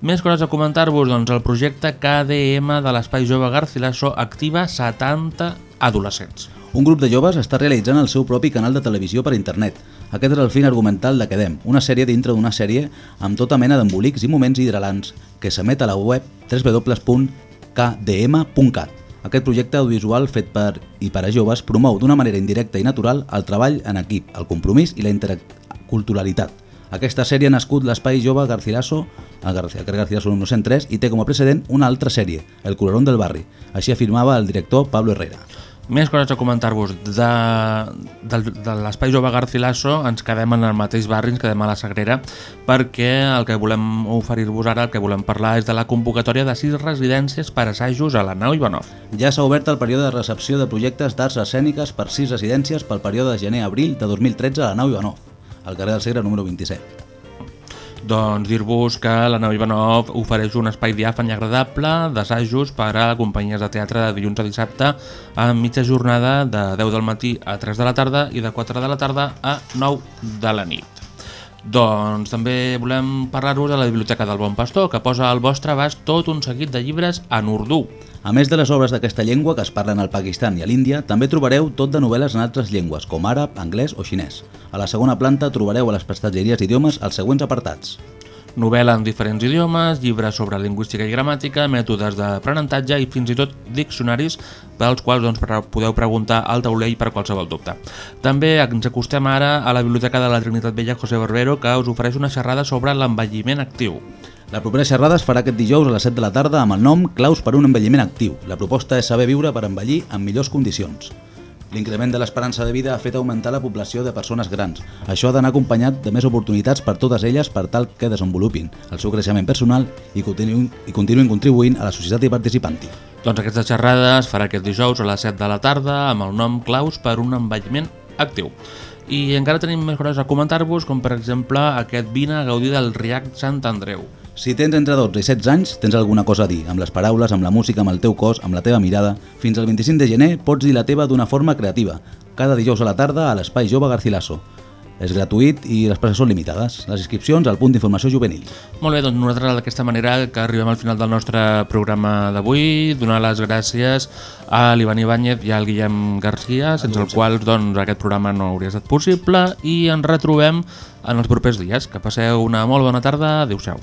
Més coses a comentar-vos, doncs el projecte KDM de l'Espai Jove Garcilaso activa 70 adolescents. Un grup de joves està realitzant el seu propi canal de televisió per internet. Aquest és el fin argumental de Quedem, una sèrie dintre d'una sèrie amb tota mena d'embolics i moments hidralants que s'emet a la web www.kdm.cat. Aquest projecte audiovisual fet per i per a joves promou d'una manera indirecta i natural el treball en equip, el compromís i la interculturalitat. Aquesta sèrie ha nascut l'Espai Jove Garcilaso, al carrer Garcilaso número 103, i té com a precedent una altra sèrie, El colorón del barri. Així afirmava el director Pablo Herrera. Més coses a comentar-vos. De, de, de l'Espai Jove Garcilaso ens quedem en el mateix barri, ens quedem a la Sagrera, perquè el que volem oferir-vos ara, el que volem parlar és de la convocatòria de sis residències per assajos a la nau Ivanov. Ja s'ha obert el període de recepció de projectes d'arts escèniques per sis residències pel període de gener-abril de 2013 a la nau Ivanov, al carrer del Segre número 27. Doncs dir-vos que la nau Ivanov ofereix un espai diàfan i agradable d'assajos per a companyies de teatre de dilluns a dissabte a mitja jornada de 10 del matí a 3 de la tarda i de 4 de la tarda a 9 de la nit. Doncs també volem parlar-vos de la Biblioteca del Bon Pastor, que posa al vostre abast tot un seguit de llibres en urdú. A més de les obres d'aquesta llengua que es parlen al Pakistan i a l'Índia, també trobareu tot de novel·les en altres llengües, com àrab, anglès o xinès. A la segona planta trobareu a les prestatgeries d'idiomes els següents apartats. Novel·la en diferents idiomes, llibres sobre lingüística i gramàtica, mètodes d'aprenentatge i fins i tot diccionaris pels quals doncs, podeu preguntar al taulell per qualsevol dubte. També ens acostem ara a la Biblioteca de la Trinitat Vella José Barbero que us ofereix una xerrada sobre l'envelliment actiu. La propera xerrada es farà aquest dijous a les 7 de la tarda amb el nom Claus per un envelliment actiu. La proposta és saber viure per envellir en millors condicions. L'increment de l'esperança de vida ha fet augmentar la població de persones grans. Això ha d'anar acompanyat de més oportunitats per totes elles per tal que desenvolupin el seu creixement personal i continuïn, i continuïn contribuint a la societat i participant-hi. Doncs aquesta xerrada es farà aquest dijous a les 7 de la tarda amb el nom Claus per un envelliment actiu. I encara tenim més coses a comentar-vos, com per exemple aquest vine a gaudir del Riac Sant Andreu. Si tens entre 12 i 16 anys, tens alguna cosa a dir, amb les paraules, amb la música, amb el teu cos, amb la teva mirada. Fins al 25 de gener pots dir la teva d'una forma creativa, cada dijous a la tarda a l'Espai Jove Garcilaso. És gratuït i les places són limitades. Les inscripcions al punt d'informació juvenil. Molt bé, doncs nosaltres d'aquesta manera que arribem al final del nostre programa d'avui, donar les gràcies a l'Ivan Ibáñez i al Guillem Garcia, sense els quals doncs, aquest programa no hauria estat possible i ens retrobem en els propers dies. Que passeu una molt bona tarda. Adéu-siau.